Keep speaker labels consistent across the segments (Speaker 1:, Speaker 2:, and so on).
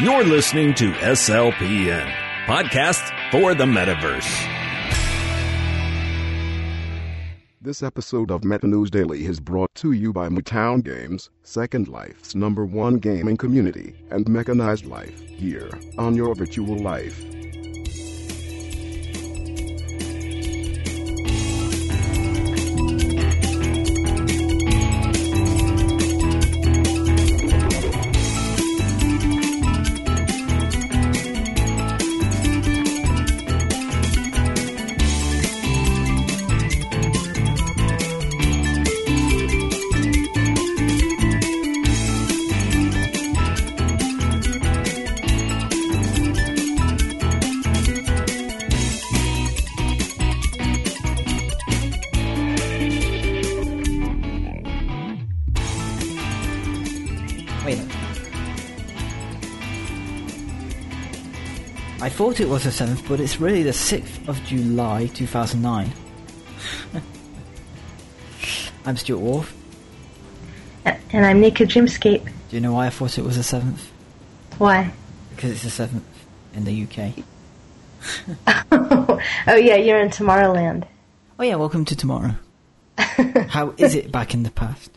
Speaker 1: You're listening to SLPN, podcast for the metaverse.
Speaker 2: This episode of Meta News Daily is brought to you by Mootown Games, Second Life's number one gaming community, and Mechanized Life, here on your virtual life.
Speaker 3: Thought it was the 7th, but it's really the 6th of July 2009. I'm Stuart Wharf.
Speaker 4: And I'm Nika Dreamscape.
Speaker 3: Do you know why I thought it was the 7th?
Speaker 4: Why?
Speaker 3: Because it's the 7th in the UK.
Speaker 4: oh yeah, you're in Tomorrowland.
Speaker 3: Oh yeah, welcome to tomorrow. How is it back in the past?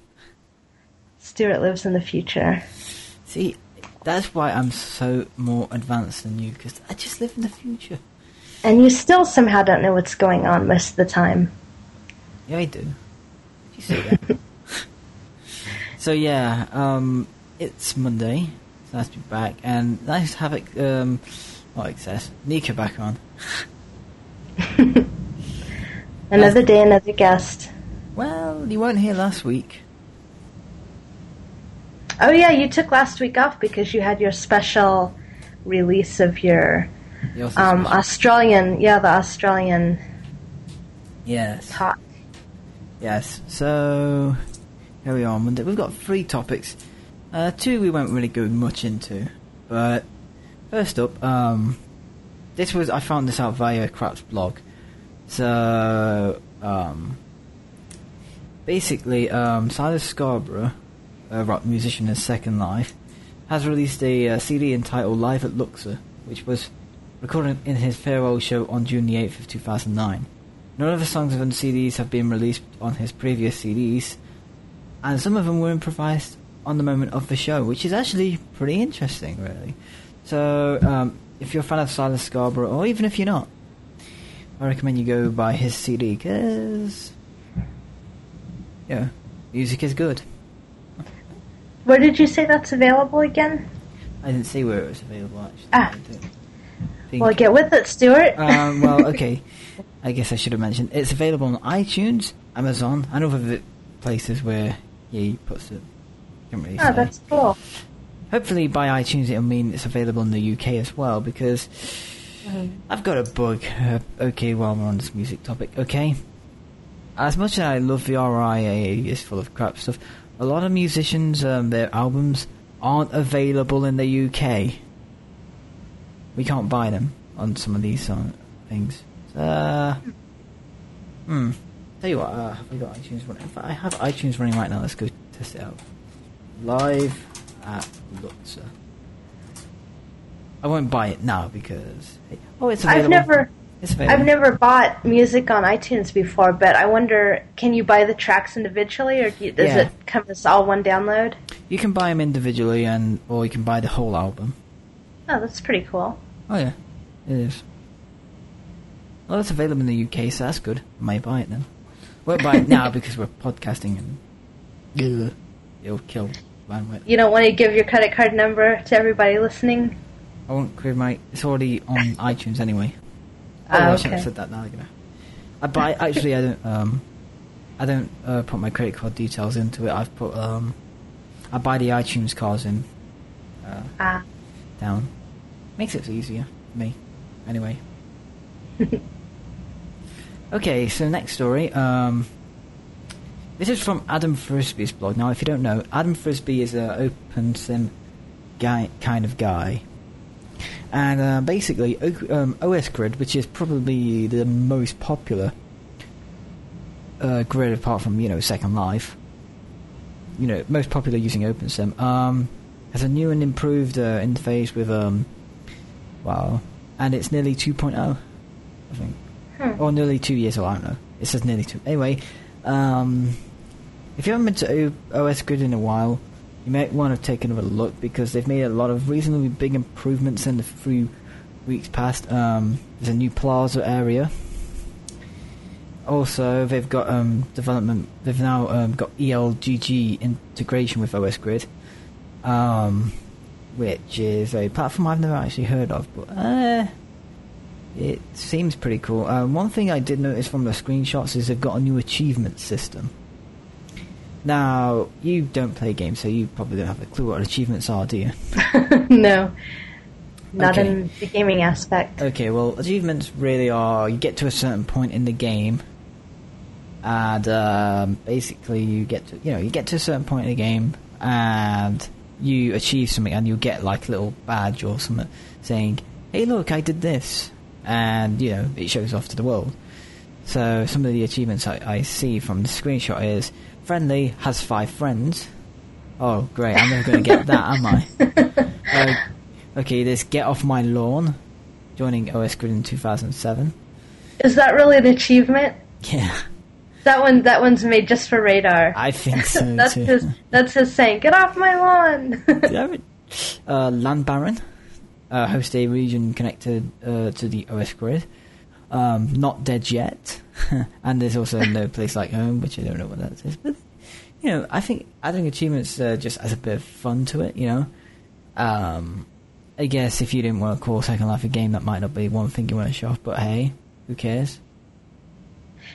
Speaker 4: Stuart lives in the future.
Speaker 3: See, that's why I'm so more advanced than you, because I just live in the future.
Speaker 4: And you still somehow don't know what's going on most of the time.
Speaker 3: Yeah, I do. You that. so yeah, um, it's Monday. It's nice to be back, and nice to have it. Um, not excess. Nika back on.
Speaker 4: Another day, another guest.
Speaker 3: Well, you weren't here last week.
Speaker 4: Oh yeah, you took last week off because you had your special release of your um, Australian, yeah, the Australian
Speaker 3: yes,
Speaker 4: talk.
Speaker 3: yes. So here we are on Monday. We've got three topics. Uh, two we won't really go much into, but first up, um, this was I found this out via Crap's blog. So um, basically, um, Silas Scarborough, a rock musician in Second Life, has released a uh, CD entitled Live at Luxor, which was recorded in his farewell show on June the 8th of 2009. None of the songs on the CDs have been released on his previous CDs, and some of them were improvised on the moment of the show, which is actually pretty interesting, really. So, um, if you're a fan of Silas Scarborough, or even if you're not, I recommend you go buy his CD, because, yeah, music is good.
Speaker 4: Where did you say that's available again?
Speaker 3: I didn't see where it was available, actually.
Speaker 4: Ah.
Speaker 3: I don't think-
Speaker 4: Well, get with it, Stuart.
Speaker 3: um, well, okay. I guess I should have mentioned it's available on iTunes, Amazon, and other places where he puts it. Really
Speaker 4: oh,
Speaker 3: say.
Speaker 4: that's cool.
Speaker 3: Hopefully, by iTunes, it'll mean it's available in the UK as well. Because I've got a bug. Uh, okay, while we're on this music topic, okay. As much as I love the RIAA is full of crap stuff, a lot of musicians, um, their albums aren't available in the UK. We can't buy them on some of these song- things. Uh, hmm. Tell you what, uh, have we got iTunes running? I have iTunes running right now, let's go test it out. Live at Luxor. I won't buy it now because oh, it's available.
Speaker 4: I've never, I've never bought music on iTunes before, but I wonder, can you buy the tracks individually, or do you, does
Speaker 3: Yeah.
Speaker 4: it come as all one download?
Speaker 3: You can buy them individually, and or you can buy the whole album.
Speaker 4: Oh, that's pretty cool.
Speaker 3: Oh yeah, it is. Well, it's available in the UK, so that's good. I might buy it then. Won't buy it now because we're podcasting and Ugh, it'll kill bandwidth.
Speaker 4: You don't want to give your credit card number to everybody listening?
Speaker 3: I won't create my. It's already on iTunes anyway. Oh, I shouldn't have said that now. You know. I buy. Actually, I don't. Um, I don't uh, put my credit card details into it. I've put. Um, I buy the iTunes cards in. Uh,
Speaker 4: Ah,
Speaker 3: down. Makes it easier for me. Anyway. okay, so next story. Um, this is from Adam Frisby's blog. Now, if you don't know, Adam Frisbee is an open sim guy, kind of guy. And uh, basically, O- um, OS Grid, which is probably the most popular uh, grid apart from, you know, Second Life, you know, most popular using OpenSim, um, has a new and improved uh, interface with um, wow, and it's nearly 2.0, I think,
Speaker 4: Hmm.
Speaker 3: or nearly two years old. I don't know. It says nearly two. Anyway, um, if you haven't been to O- OS Grid in a while, you might want to take another look because they've made a lot of reasonably big improvements in the few weeks past. Um, there's a new plaza area. Also, they've got um, development. They've now um, got ELGG integration with OS Grid, um, which is a platform I've never actually heard of, but uh, it seems pretty cool. Um, one thing I did notice from the screenshots is they've got a new achievement system. Now, you don't play games, so you probably don't have a clue what achievements are, do you?
Speaker 4: no, not
Speaker 3: Okay.
Speaker 4: in the gaming aspect.
Speaker 3: Okay, well, achievements really are you get to a certain point in the game, and um, basically you get to you know you get to a certain point in the game, and you achieve something, and you get like a little badge or something saying, "Hey, look, I did this," and you know it shows off to the world. So some of the achievements I, I see from the screenshot is friendly has five friends. Oh, great! I'm never going to get that, am I? Uh, okay, this get off my lawn, joining OS Grid in 2007.
Speaker 4: Is that really an achievement?
Speaker 3: Yeah,
Speaker 4: That one, that one's made just for radar.
Speaker 3: I think so
Speaker 4: that's
Speaker 3: too.
Speaker 4: his. That's his saying. Get off my lawn.
Speaker 3: Uh, Land Baron, uh, host a region connected uh, to the OS Grid. Um, not dead yet, and there's also no place like home, which I don't know what that is. But you know, I think adding achievements uh, just adds a bit of fun to it. You know, um, I guess if you didn't want to call Second Life a game, that might not be one thing you want to show off. But hey, who cares?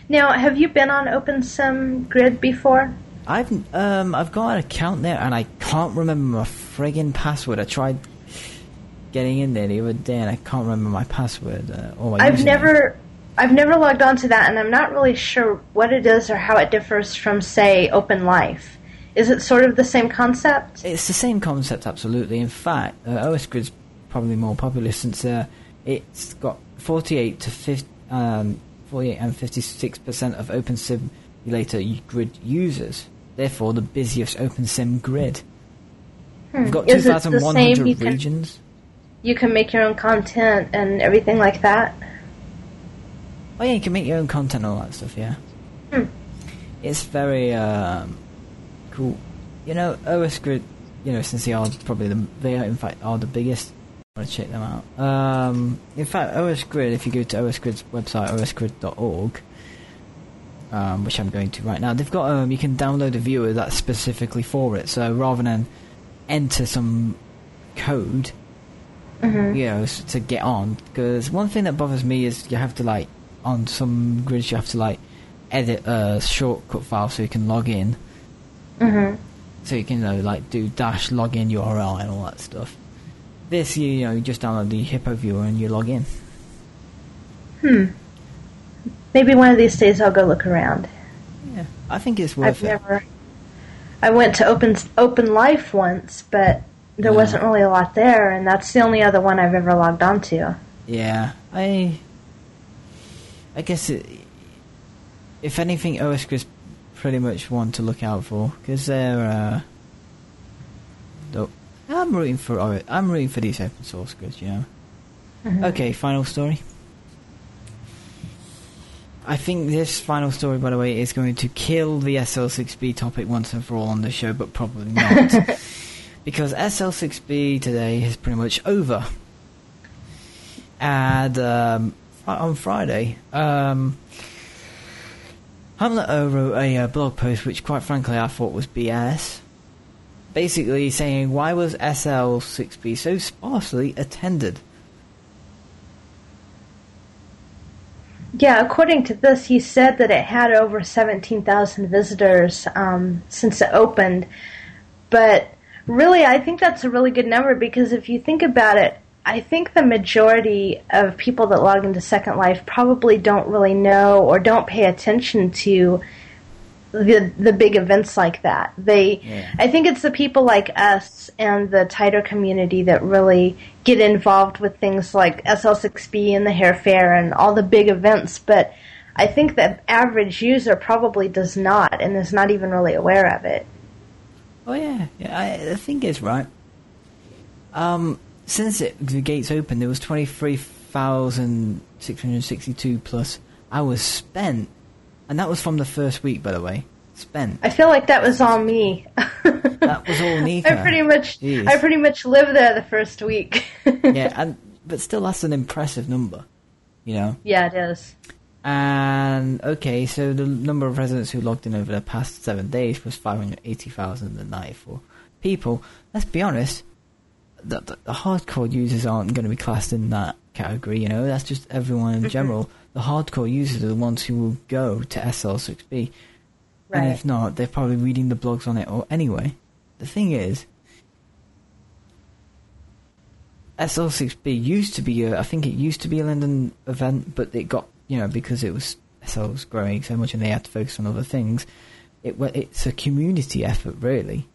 Speaker 4: now, have you been on OpenSim Grid before?
Speaker 3: I've um I've got an account there and I can't remember my friggin' password. I tried getting in there the other day and I can't remember my password uh, or my
Speaker 4: I've
Speaker 3: username.
Speaker 4: never, I've never logged on to that, and I'm not really sure what it is or how it differs from, say, Open Life. Is it sort of the same concept?
Speaker 3: It's the same concept, absolutely. In fact, uh, OS Grid's probably more popular since uh, it's got 48 to 50, um, 48 and 56 percent of Open Simulator Grid users. Therefore, the busiest Open Sim grid. We've got
Speaker 4: Hmm. The same
Speaker 3: 2,100
Speaker 4: you can-
Speaker 3: regions.
Speaker 4: You can make your own content and everything like that.
Speaker 3: Oh yeah, you can make your own content and all that stuff. Yeah,
Speaker 4: Hmm.
Speaker 3: it's very um, cool. You know, OS Grid. You know, since they are probably the they are in fact are the biggest. I want to check them out. Um, in fact, OS Grid. If you go to OS Grid's website, osgrid.org, um, which I'm going to right now, they've got um, you can download a viewer that's specifically for it. So rather than enter some code,
Speaker 4: Mm-hmm.
Speaker 3: you know, to get on. Because one thing that bothers me is you have to like on some grids you have to like edit a shortcut file so you can log in.
Speaker 4: Mm-hmm.
Speaker 3: So you can you know like do dash login URL and all that stuff. This you, you know you just download the Hippo viewer and you log in.
Speaker 4: Hmm. Maybe one of these days I'll go look around.
Speaker 3: Yeah, I think it's worth
Speaker 4: I've
Speaker 3: it.
Speaker 4: never. I went to Open Open Life once, but there
Speaker 3: Yeah.
Speaker 4: wasn't really a lot there, and that's the only other one I've ever logged onto.
Speaker 3: Yeah, I. I guess it, if anything, OS Grid's pretty much one to look out for because they're. Uh, I'm rooting for I'm rooting for these open source grids, you know.
Speaker 4: Mhm.
Speaker 3: Okay, final story. I think this final story, by the way, is going to kill the SL6B topic once and for all on the show, but probably not. because SL6B today is pretty much over. And um, on Friday, um, Hamlet wrote a uh, blog post which, quite frankly, I thought was BS. Basically saying, why was SL6B so sparsely attended?
Speaker 4: Yeah, according to this, he said that it had over 17,000 visitors um, since it opened. But really, I think that's a really good number because if you think about it, I think the majority of people that log into Second Life probably don't really know or don't pay attention to the the big events like that. They,
Speaker 3: Yeah.
Speaker 4: I think it's the people like us and the tighter community that really get involved with things like SL6B and the Hair Fair and all the big events. But I think that average user probably does not and is not even really aware of it.
Speaker 3: Oh yeah, yeah, I, I think it's right. Um, since it, the gates opened, there was 23,662 plus hours spent. And that was from the first week, by the way. Spent.
Speaker 4: I feel like that was all me.
Speaker 3: That was all Nika.
Speaker 4: I pretty much,
Speaker 3: Jeez.
Speaker 4: I pretty much lived there the first week.
Speaker 3: yeah, and but still, that's an impressive number, you know.
Speaker 4: yeah, it is.
Speaker 3: And okay, so the number of residents who logged in over the past seven days was five hundred eighty thousand and ninety-four people. Let's be honest, the, the, the hardcore users aren't going to be classed in that category. You know, that's just everyone in mm-hmm. general. The hardcore users are the ones who will go to SL6B, and if not, they're probably reading the blogs on it. Or anyway, the thing is, SL6B used to be a, I think it used to be a Linden event, but it got, you know, because it was, SL was growing so much and they had to focus on other things, it it's a community effort, really.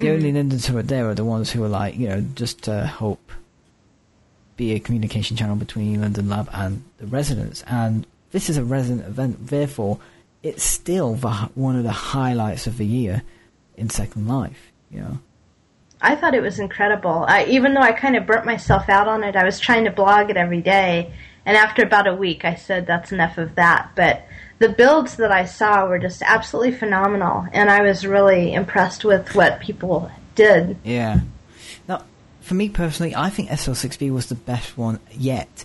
Speaker 3: The only mm-hmm. Lindens who are there are the ones who are like, you know, just to help be a communication channel between Linden Lab and the residents. And this is a resident event, therefore, it's still the, one of the highlights of the year in Second Life, you know.
Speaker 4: I thought it was incredible. I, even though I kind of burnt myself out on it, I was trying to blog it every day. And after about a week, I said, that's enough of that. But the builds that I saw were just absolutely phenomenal. And I was really impressed with what people did.
Speaker 3: Yeah. Now, for me personally, I think SL6B was the best one yet.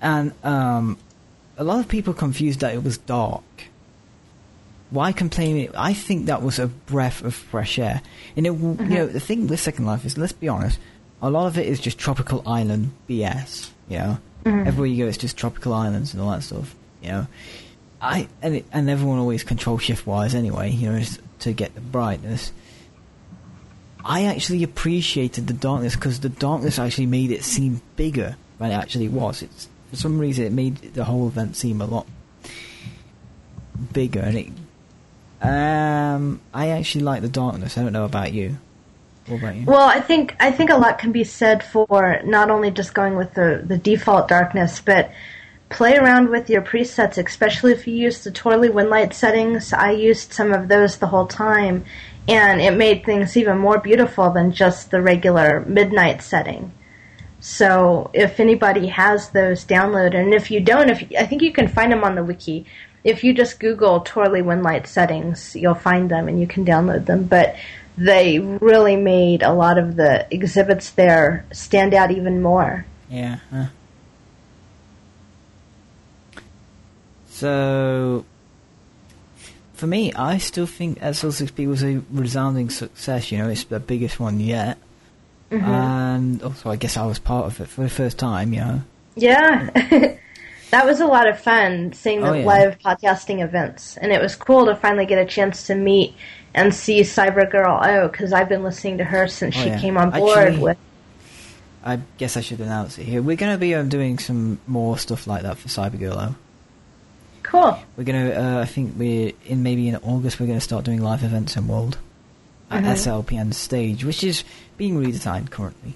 Speaker 3: And um, a lot of people confused that it was dark. Why complain? I think that was a breath of fresh air. And it, w you know, the thing with Second Life is, let's be honest, a lot of it is just tropical island BS. You know, everywhere you go, it's just tropical islands and all that stuff. You know, I and it, and everyone always control shift wise anyway. You know, to get the brightness. I actually appreciated the darkness because the darkness actually made it seem bigger than it actually was. It's for some reason it made the whole event seem a lot bigger, and it. Um, I actually like the darkness. I don't know about you. What about you?
Speaker 4: Well, I think I think a lot can be said for not only just going with the the default darkness, but play around with your presets, especially if you use the Torley windlight settings. I used some of those the whole time, and it made things even more beautiful than just the regular midnight setting. So if anybody has those downloaded, and if you don't, if I think you can find them on the wiki. If you just Google Torley windlight settings, you'll find them and you can download them. But they really made a lot of the exhibits there stand out even more.
Speaker 3: Yeah. huh. So, for me, I still think SL6B was a resounding success. You know, it's the biggest one yet. Mm-hmm. And also, I guess I was part of it for the first time, you know.
Speaker 4: Yeah. that was a lot of fun seeing the
Speaker 3: Oh, yeah.
Speaker 4: live podcasting events. And it was cool to finally get a chance to meet and see Cyber Girl O because I've been listening to her since
Speaker 3: Oh,
Speaker 4: she
Speaker 3: yeah.
Speaker 4: came on board
Speaker 3: Actually-
Speaker 4: with.
Speaker 3: I guess I should announce it here. We're going to be um, doing some more stuff like that for Cyber Girl though.
Speaker 4: Cool.
Speaker 3: We're going to, uh, I think we're in maybe in August. We're going to start doing live events in World at SLPN stage, which is being redesigned currently.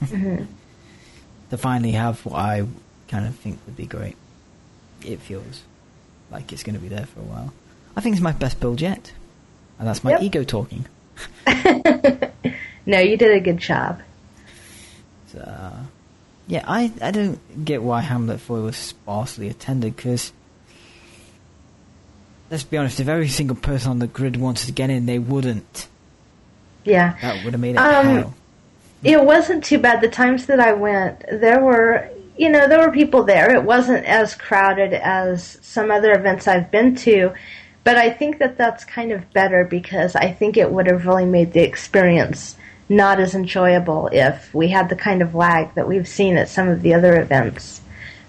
Speaker 3: to finally have what I kind of think would be great. It feels like it's going to be there for a while. I think it's my best build yet, and that's my
Speaker 4: Yep.
Speaker 3: ego talking.
Speaker 4: No, you did a good job.
Speaker 3: So, uh, yeah, I I don't get why Hamlet 4 was sparsely attended because. Let's be honest, if every single person on the grid wanted to get in, they wouldn't.
Speaker 4: Yeah.
Speaker 3: That would have made it
Speaker 4: Um,
Speaker 3: hell.
Speaker 4: It wasn't too bad. The times that I went, there were, you know, there were people there. It wasn't as crowded as some other events I've been to, but I think that that's kind of better because I think it would have really made the experience not as enjoyable if we had the kind of lag that we've seen at some of the other events.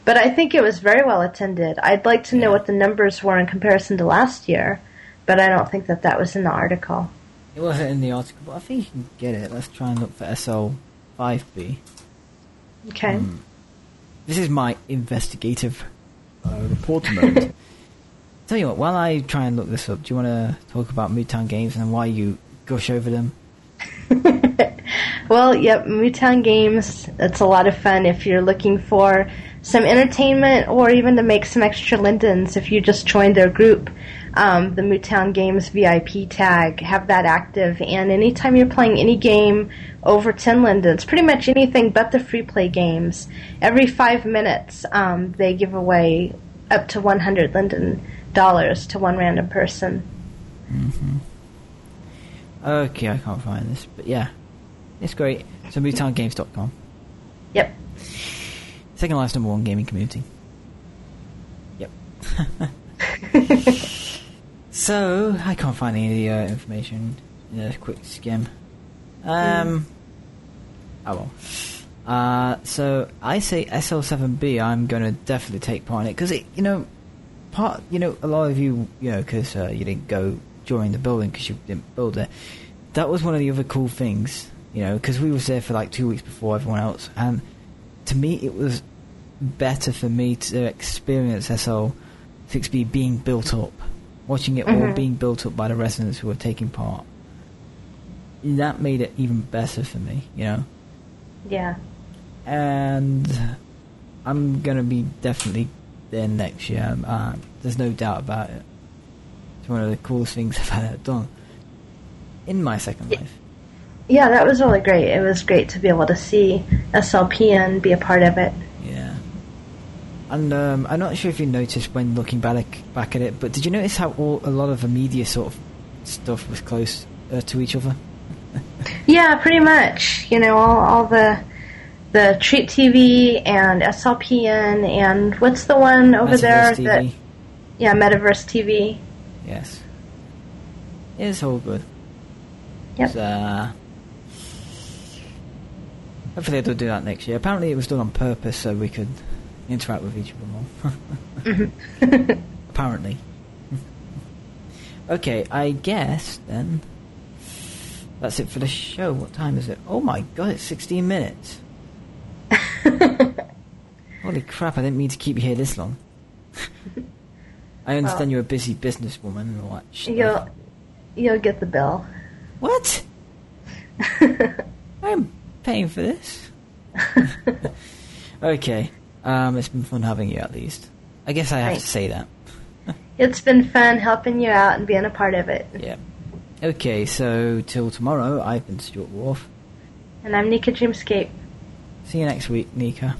Speaker 4: But I think it was very well attended. I'd like to know what the numbers were in comparison to last year, but I don't think that that was in the article.
Speaker 3: It wasn't in the article, but I think you can get it. Let's try and look for SL5B.
Speaker 4: Okay.
Speaker 3: Hmm. This is my investigative uh, reporter mode. Tell you what, while I try and look this up, do you want to talk about Mootown Games and why you gush over them?
Speaker 4: Well, yep, Mootown Games. It's a lot of fun if you're looking for some entertainment or even to make some extra lindens if you just joined their group. Um, the Mootown Games VIP tag, have that active, and anytime you're playing any game over 10 lindens, pretty much anything but the free play games, every five minutes um, they give away up to 100 linden dollars to one random person.
Speaker 3: Mm-hmm. Okay, I can't find this, but yeah, it's great. So MootownGames.com.
Speaker 4: Yep.
Speaker 3: Second Life's number one gaming community. Yep. so I can't find any of the uh, information. Yeah, quick skim. Um. Oh well. Uh, so I say SL7B. I'm going to definitely take part in it because it, you know, part, you know, a lot of you, you know, because uh, you didn't go during the building because you didn't build it. That was one of the other cool things, you know, because we was there for like two weeks before everyone else, and to me it was better for me to experience SL6B being built up, watching it
Speaker 4: Mhm.
Speaker 3: all being built up by the residents who were taking part. That made it even better for me, you know
Speaker 4: Yeah.
Speaker 3: and I'm gonna be definitely there next year. Uh, there's no doubt about it. It's one of the coolest things I've had done in my second life.
Speaker 4: Yeah, that was really great. It was great to be able to see SLP and be a part of it.
Speaker 3: Yeah. And um, I'm not sure if you noticed when looking back back at it, but did you notice how all, a lot of the media sort of stuff was close uh, to each other?
Speaker 4: Yeah, pretty much. You know, all, all the the Treet TV and SLPN and what's the one over
Speaker 3: Metaverse
Speaker 4: there?
Speaker 3: TV.
Speaker 4: That, yeah, Metaverse TV.
Speaker 3: Yes. It's all good.
Speaker 4: Yep.
Speaker 3: Uh, hopefully they'll do that next year. Apparently it was done on purpose so we could interact with each other more. Mm-hmm. Apparently. okay, I guess then that's it for the show. What time is it? Oh my god, it's 16 minutes. Holy crap, I didn't mean to keep you here this long. I understand
Speaker 4: Well-
Speaker 3: you're a busy businesswoman and all that.
Speaker 4: You'll you'll get the bill.
Speaker 3: What? I'm paying for this. okay. Um, it's been fun having you at least. I guess I have
Speaker 4: Thanks.
Speaker 3: to say that.
Speaker 4: it's been fun helping you out and being a part of it.
Speaker 3: Yeah. Okay, so till tomorrow, I've been Stuart Wharf.
Speaker 4: And I'm Nika Dreamscape.
Speaker 3: See you next week, Nika.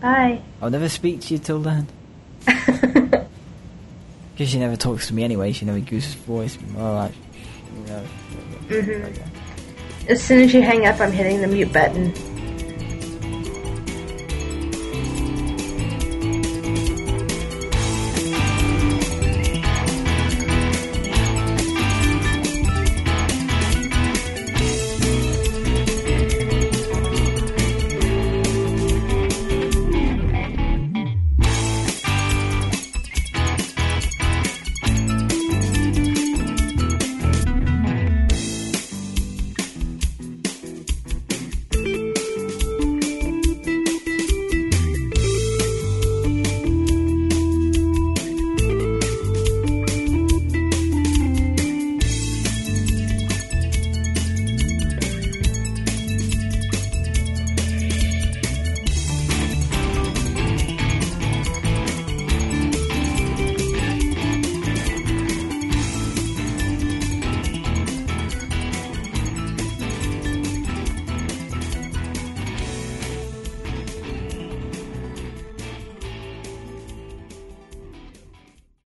Speaker 4: Bye.
Speaker 3: I'll never speak to you till then. Because she never talks to me anyway, she never uses voice. Alright. You know.
Speaker 4: Mhm. As soon as you hang up, I'm hitting the mute button.